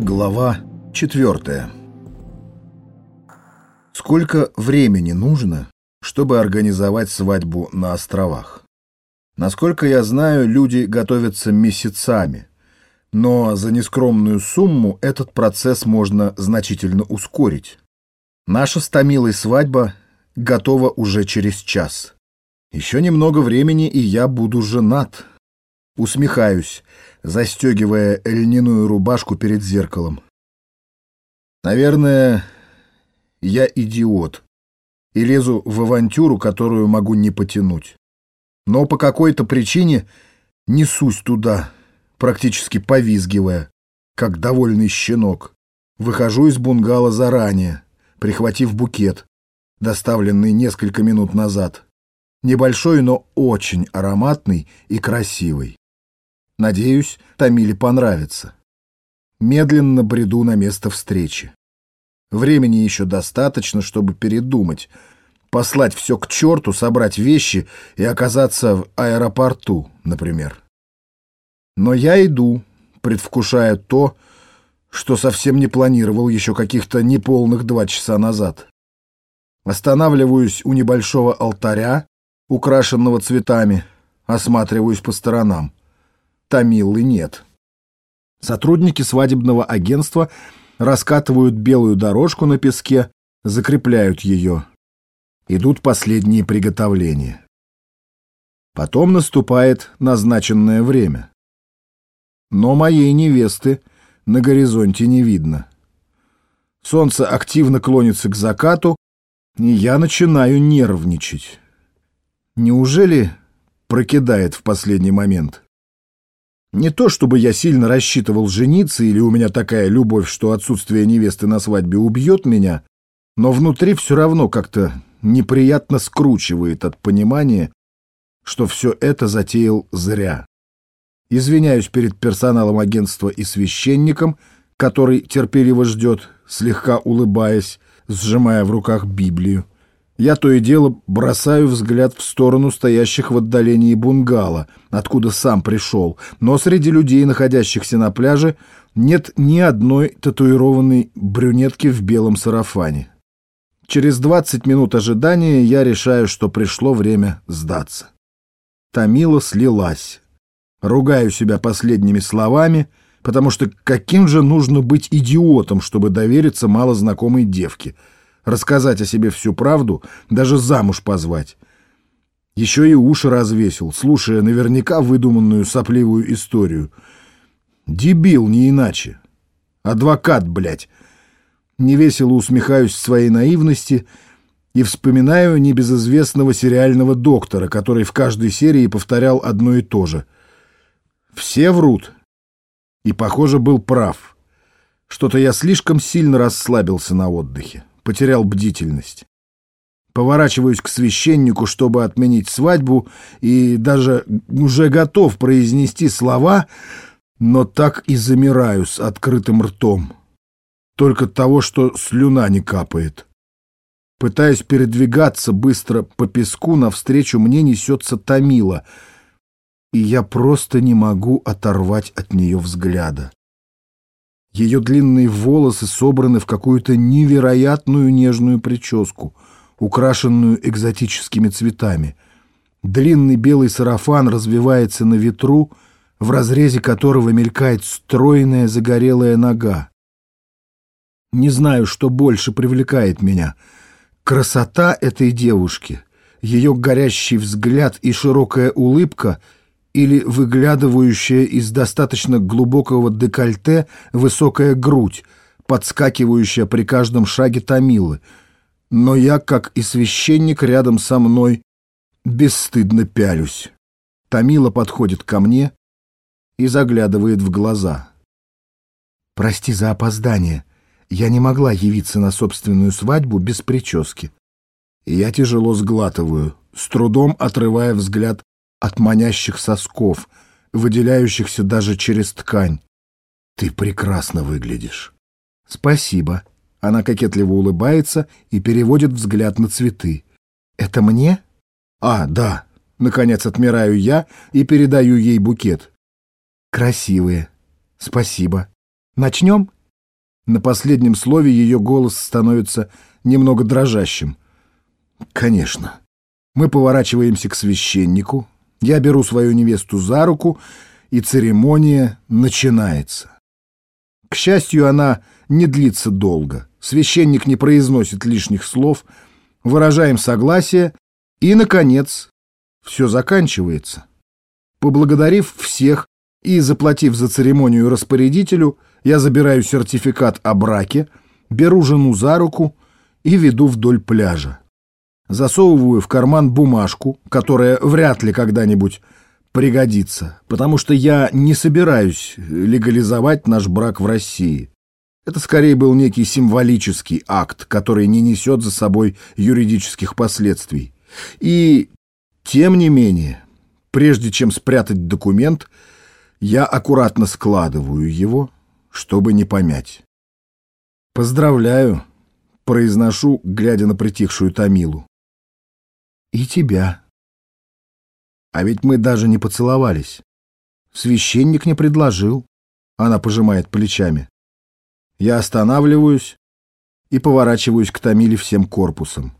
Глава четвертая Сколько времени нужно, чтобы организовать свадьбу на островах? Насколько я знаю, люди готовятся месяцами, но за нескромную сумму этот процесс можно значительно ускорить. Наша с свадьба готова уже через час. Еще немного времени, и я буду женат. Усмехаюсь, застегивая льняную рубашку перед зеркалом. Наверное, я идиот и лезу в авантюру, которую могу не потянуть. Но по какой-то причине несусь туда, практически повизгивая, как довольный щенок. Выхожу из бунгало заранее, прихватив букет, доставленный несколько минут назад. Небольшой, но очень ароматный и красивый. Надеюсь, Тамиле понравится. Медленно бреду на место встречи. Времени еще достаточно, чтобы передумать, послать все к черту, собрать вещи и оказаться в аэропорту, например. Но я иду, предвкушая то, что совсем не планировал еще каких-то неполных два часа назад. Останавливаюсь у небольшого алтаря, украшенного цветами, осматриваюсь по сторонам. Тамиллы нет. Сотрудники свадебного агентства раскатывают белую дорожку на песке, закрепляют ее. Идут последние приготовления. Потом наступает назначенное время. Но моей невесты на горизонте не видно. Солнце активно клонится к закату, и я начинаю нервничать. Неужели прокидает в последний момент? Не то чтобы я сильно рассчитывал жениться или у меня такая любовь, что отсутствие невесты на свадьбе убьет меня, но внутри все равно как-то неприятно скручивает от понимания, что все это затеял зря. Извиняюсь перед персоналом агентства и священником, который терпеливо ждет, слегка улыбаясь, сжимая в руках Библию. Я то и дело бросаю взгляд в сторону стоящих в отдалении бунгало, откуда сам пришел, но среди людей, находящихся на пляже, нет ни одной татуированной брюнетки в белом сарафане. Через 20 минут ожидания я решаю, что пришло время сдаться. Тамила слилась. Ругаю себя последними словами, потому что каким же нужно быть идиотом, чтобы довериться малознакомой девке — рассказать о себе всю правду, даже замуж позвать. Еще и уши развесил, слушая наверняка выдуманную сопливую историю. Дебил, не иначе. Адвокат, блядь. Невесело усмехаюсь своей наивности и вспоминаю небезызвестного сериального доктора, который в каждой серии повторял одно и то же. Все врут. И, похоже, был прав. Что-то я слишком сильно расслабился на отдыхе потерял бдительность. Поворачиваюсь к священнику, чтобы отменить свадьбу, и даже уже готов произнести слова, но так и замираю с открытым ртом. Только того, что слюна не капает. Пытаясь передвигаться быстро по песку, навстречу мне несется Томила, и я просто не могу оторвать от нее взгляда. Ее длинные волосы собраны в какую-то невероятную нежную прическу, украшенную экзотическими цветами. Длинный белый сарафан развивается на ветру, в разрезе которого мелькает стройная загорелая нога. Не знаю, что больше привлекает меня. Красота этой девушки, ее горящий взгляд и широкая улыбка — или выглядывающая из достаточно глубокого декольте высокая грудь, подскакивающая при каждом шаге Томилы. Но я, как и священник рядом со мной, бесстыдно пялюсь. Томила подходит ко мне и заглядывает в глаза. «Прости за опоздание. Я не могла явиться на собственную свадьбу без прически». я тяжело сглатываю, с трудом отрывая взгляд от манящих сосков, выделяющихся даже через ткань. Ты прекрасно выглядишь. Спасибо. Она кокетливо улыбается и переводит взгляд на цветы. Это мне? А, да. Наконец отмираю я и передаю ей букет. Красивые. Спасибо. Начнем? На последнем слове ее голос становится немного дрожащим. Конечно. Мы поворачиваемся к священнику. Я беру свою невесту за руку, и церемония начинается. К счастью, она не длится долго. Священник не произносит лишних слов, выражаем согласие, и, наконец, все заканчивается. Поблагодарив всех и заплатив за церемонию распорядителю, я забираю сертификат о браке, беру жену за руку и веду вдоль пляжа. Засовываю в карман бумажку, которая вряд ли когда-нибудь пригодится, потому что я не собираюсь легализовать наш брак в России. Это скорее был некий символический акт, который не несет за собой юридических последствий. И, тем не менее, прежде чем спрятать документ, я аккуратно складываю его, чтобы не помять. «Поздравляю», — произношу, глядя на притихшую Томилу. «И тебя», а ведь мы даже не поцеловались. Священник не предложил. Она пожимает плечами. Я останавливаюсь и поворачиваюсь к Томиле всем корпусом.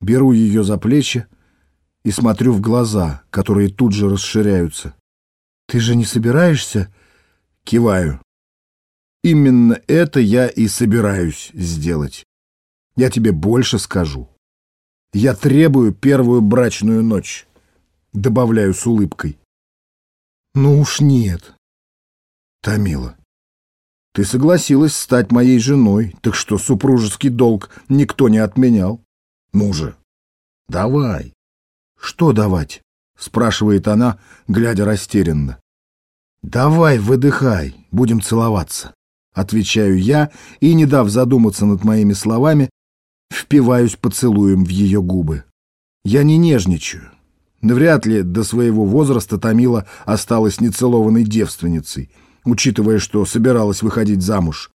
Беру ее за плечи и смотрю в глаза, которые тут же расширяются. «Ты же не собираешься?» Киваю. «Именно это я и собираюсь сделать. Я тебе больше скажу. Я требую первую брачную ночь». Добавляю с улыбкой. Ну уж нет. Томила, ты согласилась стать моей женой, так что супружеский долг никто не отменял. Ну же, давай. Что давать? Спрашивает она, глядя растерянно. Давай, выдыхай, будем целоваться. Отвечаю я и, не дав задуматься над моими словами, впиваюсь поцелуем в ее губы. Я не нежничаю, Вряд ли до своего возраста Томила осталась нецелованной девственницей, учитывая, что собиралась выходить замуж.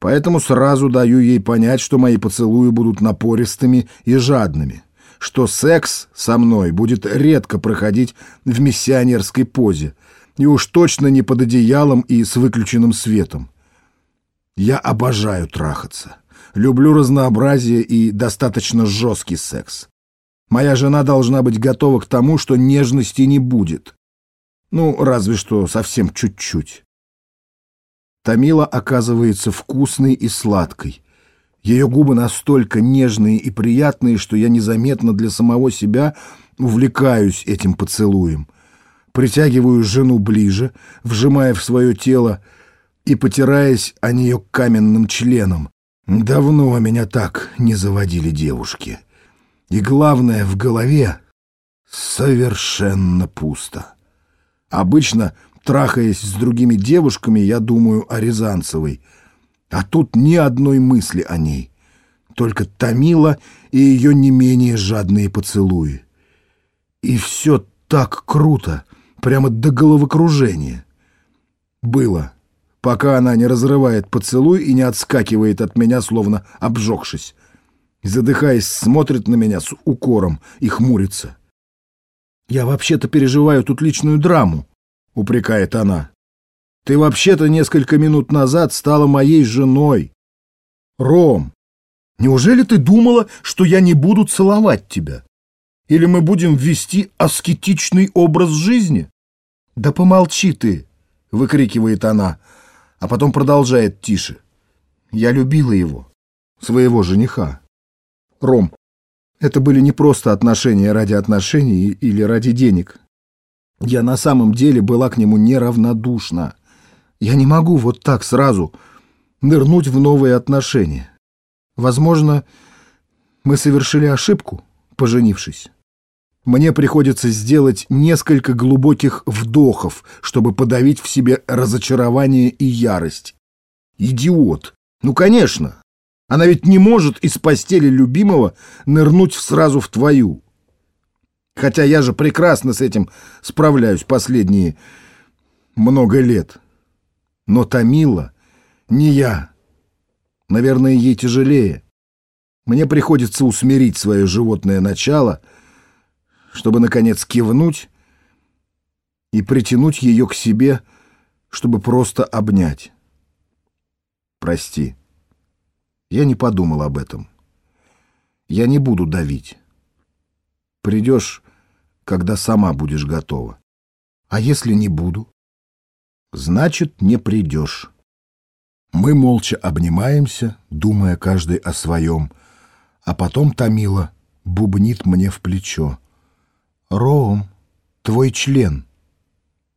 Поэтому сразу даю ей понять, что мои поцелуи будут напористыми и жадными, что секс со мной будет редко проходить в миссионерской позе, и уж точно не под одеялом и с выключенным светом. Я обожаю трахаться. Люблю разнообразие и достаточно жесткий секс. Моя жена должна быть готова к тому, что нежности не будет. Ну, разве что совсем чуть-чуть. Тамила оказывается вкусной и сладкой. Ее губы настолько нежные и приятные, что я незаметно для самого себя увлекаюсь этим поцелуем. Притягиваю жену ближе, вжимая в свое тело и потираясь о нее каменным членом. Давно меня так не заводили девушки. И главное, в голове совершенно пусто. Обычно, трахаясь с другими девушками, я думаю о Рязанцевой. А тут ни одной мысли о ней. Только томила и ее не менее жадные поцелуи. И все так круто, прямо до головокружения. Было, пока она не разрывает поцелуй и не отскакивает от меня, словно обжегшись задыхаясь, смотрит на меня с укором и хмурится. «Я вообще-то переживаю тут личную драму», — упрекает она. «Ты вообще-то несколько минут назад стала моей женой. Ром, неужели ты думала, что я не буду целовать тебя? Или мы будем вести аскетичный образ жизни?» «Да помолчи ты!» — выкрикивает она, а потом продолжает тише. «Я любила его, своего жениха. Ром, это были не просто отношения ради отношений или ради денег. Я на самом деле была к нему неравнодушна. Я не могу вот так сразу нырнуть в новые отношения. Возможно, мы совершили ошибку, поженившись. Мне приходится сделать несколько глубоких вдохов, чтобы подавить в себе разочарование и ярость. Идиот! Ну, конечно! Она ведь не может из постели любимого нырнуть сразу в твою. Хотя я же прекрасно с этим справляюсь последние много лет. Но Томила не я. Наверное, ей тяжелее. Мне приходится усмирить свое животное начало, чтобы, наконец, кивнуть и притянуть ее к себе, чтобы просто обнять. Прости. Я не подумал об этом. Я не буду давить. Придешь, когда сама будешь готова. А если не буду? Значит, не придешь. Мы молча обнимаемся, думая каждый о своем, а потом Томила бубнит мне в плечо. «Ром, твой член».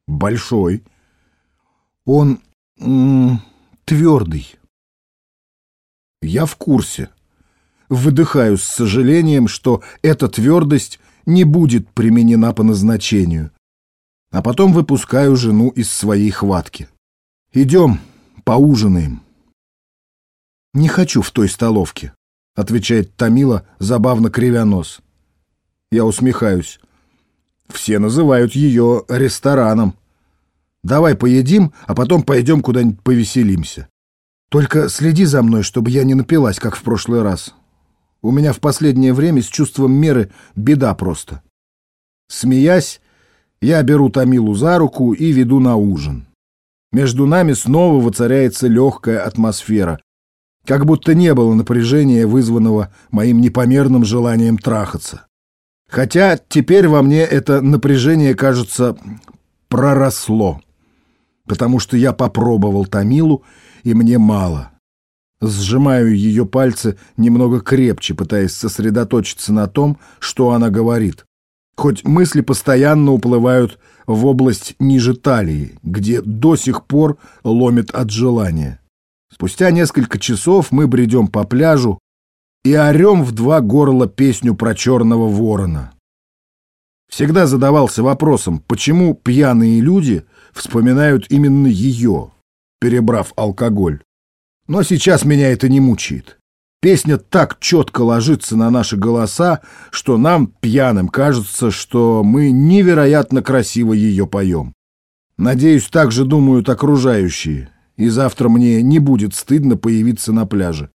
«Большой». «Он твердый». «Я в курсе». Выдыхаю с сожалением, что эта твердость не будет применена по назначению. А потом выпускаю жену из своей хватки. «Идем, поужинаем». «Не хочу в той столовке», — отвечает Томила, забавно кривя нос. Я усмехаюсь. Все называют ее рестораном. Давай поедим, а потом пойдем куда-нибудь повеселимся. Только следи за мной, чтобы я не напилась, как в прошлый раз. У меня в последнее время с чувством меры беда просто. Смеясь, я беру Томилу за руку и веду на ужин. Между нами снова воцаряется легкая атмосфера, как будто не было напряжения, вызванного моим непомерным желанием трахаться. Хотя теперь во мне это напряжение, кажется, проросло, потому что я попробовал Тамилу, и мне мало. Сжимаю ее пальцы немного крепче, пытаясь сосредоточиться на том, что она говорит. Хоть мысли постоянно уплывают в область ниже талии, где до сих пор ломит от желания. Спустя несколько часов мы бредем по пляжу и орем в два горла песню про черного ворона. Всегда задавался вопросом, почему пьяные люди вспоминают именно ее, перебрав алкоголь. Но сейчас меня это не мучает. Песня так четко ложится на наши голоса, что нам, пьяным, кажется, что мы невероятно красиво ее поем. Надеюсь, так же думают окружающие и завтра мне не будет стыдно появиться на пляже.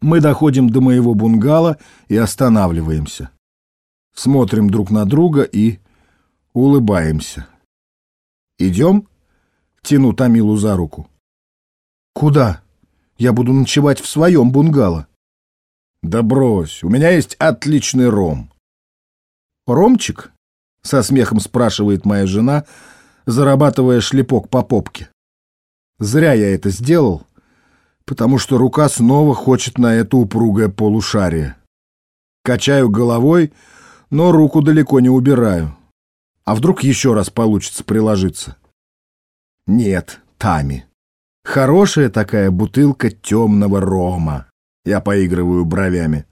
Мы доходим до моего бунгало и останавливаемся. Смотрим друг на друга и улыбаемся. «Идем?» — тяну Тамилу за руку. «Куда? Я буду ночевать в своем бунгало». «Да брось, у меня есть отличный ром». «Ромчик?» — со смехом спрашивает моя жена, зарабатывая шлепок по попке. Зря я это сделал, потому что рука снова хочет на это упругое полушарие. Качаю головой, но руку далеко не убираю. А вдруг еще раз получится приложиться? Нет, Тами. Хорошая такая бутылка темного рома. Я поигрываю бровями.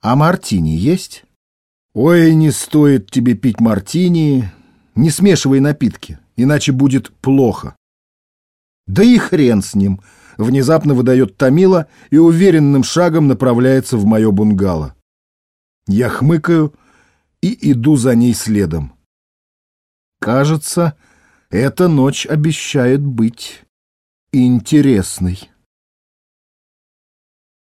А мартини есть? Ой, не стоит тебе пить мартини. Не смешивай напитки, иначе будет плохо. Да и хрен с ним. Внезапно выдает Томила и уверенным шагом направляется в мое бунгало. Я хмыкаю и иду за ней следом. Кажется, эта ночь обещает быть интересной.